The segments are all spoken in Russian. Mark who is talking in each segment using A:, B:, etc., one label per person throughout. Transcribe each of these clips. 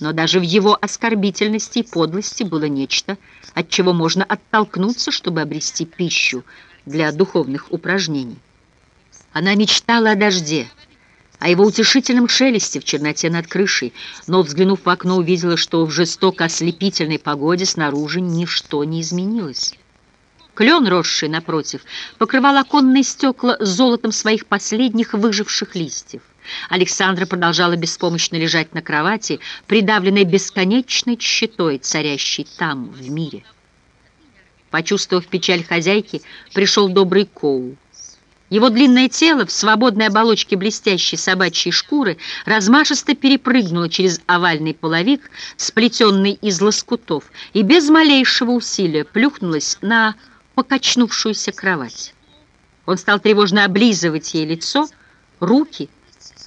A: Но даже в его оскорбительности и подлости было нечто, от чего можно оттолкнуться, чтобы обрести пищу для духовных упражнений. Она мечтала о дожде, о его утешительном шелесте в черноте над крышей, но, взглянув в окно, увидела, что в жестоко ослепительной погоде снаружи ничто не изменилось. Клен, росший напротив, покрывал оконные стекла золотом своих последних выживших листьев. Александра продолжала беспомощно лежать на кровати, придавленной бесконечной тщетой, царящей там, в мире. Почувствовав печаль хозяйки, пришел добрый Коул. Его длинное тело в свободной оболочке блестящей собачьей шкуры размашисто перепрыгнуло через овальный половик, сплетенный из лоскутов, и без малейшего усилия плюхнулось на покачнувшуюся кровать. Он стал тревожно облизывать ей лицо, руки,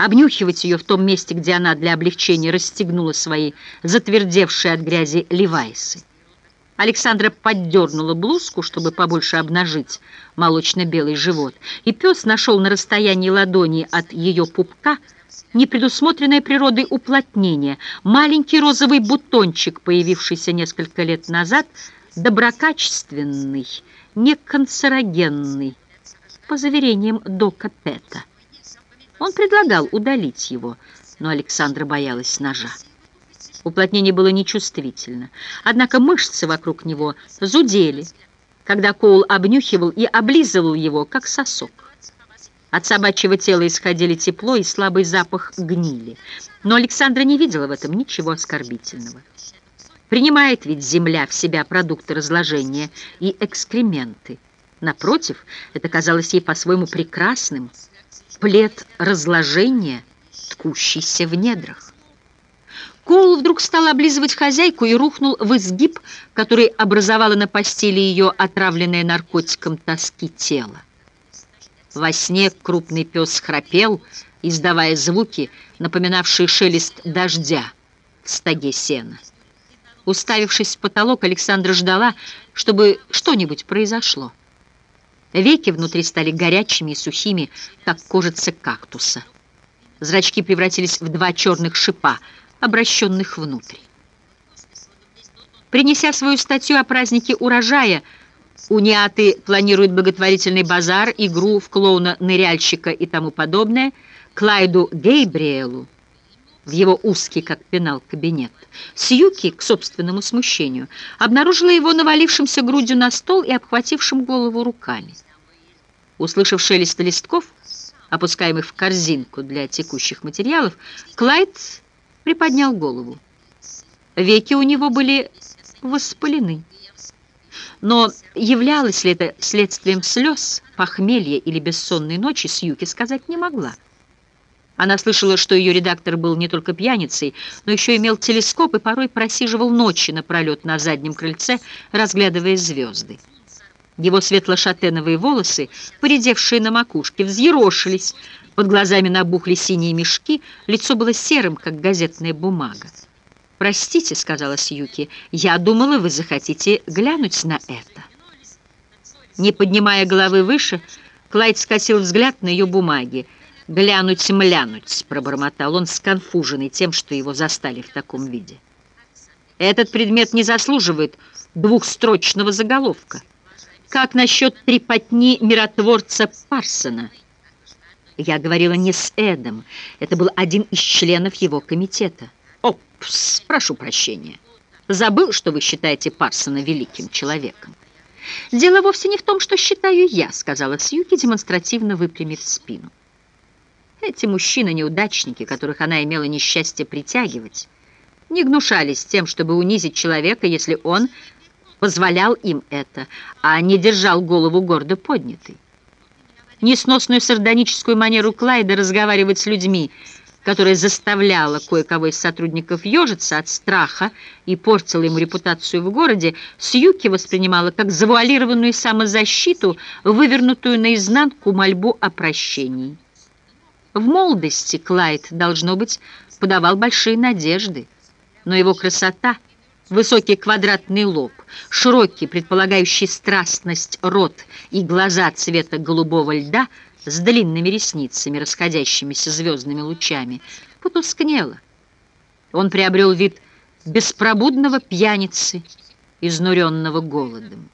A: обнюхивать ее в том месте, где она для облегчения расстегнула свои затвердевшие от грязи левайсы. Александра поддернула блузку, чтобы побольше обнажить молочно-белый живот, и пес нашел на расстоянии ладони от ее пупка непредусмотренное природой уплотнение, маленький розовый бутончик, появившийся несколько лет назад, доброкачественный, неканцерогенный, по заверениям Дока Пета. Он предлагал удалить его, но Александра боялась ножа. Уплотнение было нечувствительно, однако мышцы вокруг него зудели, когда Коул обнюхивал и облизывал его, как сосок. От собачьего тела исходили тепло и слабый запах гнили, но Александра не видела в этом ничего оскорбительного. Принимает ведь земля в себя продукты разложения и экскременты. Напротив, это казалось ей по-своему прекрасным, плед разложения, ткущийся в недрах. Коул вдруг стал облизывать хозяйку и рухнул в изгиб, который образовало на постели ее отравленное наркотиком тоски тело. Во сне крупный пес храпел, издавая звуки, напоминавшие шелест дождя в стоге сена. Уставившись в потолок, Александра ждала, чтобы что-нибудь произошло. Веки внутри стали горячими и сухими, как кожица кактуса. Зрачки превратились в два черных шипа — обращенных внутрь. Принеся свою статью о празднике урожая, униаты планируют благотворительный базар, игру в клоуна-ныряльщика и тому подобное, Клайду Гейбриэлу в его узкий, как пенал, кабинет. Сьюки, к собственному смущению, обнаружила его навалившимся грудью на стол и обхватившим голову руками. Услышав шелест листков, опускаемых в корзинку для текущих материалов, Клайд приподнял голову. Веки у него были воспалены. Но являлось ли это следствием слез, похмелья или бессонной ночи, Сьюки сказать не могла. Она слышала, что ее редактор был не только пьяницей, но еще имел телескоп и порой просиживал ночи напролет на заднем крыльце, разглядывая звезды. Его светло-шатеновые волосы, поредевшие на макушке, взъерошились, под глазами набухли синие мешки, лицо было серым, как газетная бумага. «Простите», — сказала Сьюки, — «я думала, вы захотите глянуть на это». Не поднимая головы выше, Клайд скосил взгляд на ее бумаги. «Глянуть-млянуть», — пробормотал он, сконфуженный тем, что его застали в таком виде. «Этот предмет не заслуживает двухстрочного заголовка. Как насчет трепотни миротворца Парсона?» Я говорила не с Эдом. Это был один из членов его комитета. Опс, прошу прощения. Забыл, что вы считаете Парсона великим человеком. Дело вовсе не в том, что считаю я, сказала Сьюки, демонстративно выпрямив спину. Эти мужчины-неудачники, которых она имела несчастье притягивать, не гнушались тем, чтобы унизить человека, если он позволял им это, а не держал голову гордо поднятой несносную сардоническую манеру Клайда разговаривать с людьми, которая заставляла кое-кого из сотрудников ежиться от страха и портила ему репутацию в городе, Сьюки воспринимала как завуалированную самозащиту, вывернутую наизнанку мольбу о прощении. В молодости Клайд, должно быть, подавал большие надежды, но его красота — Высокий квадратный лоб, широкий, предполагающий страстность рот и глаза цвета голубого льда с длинными ресницами, расходящимися звездными лучами, потускнело. Он приобрел вид беспробудного пьяницы, изнуренного голодом.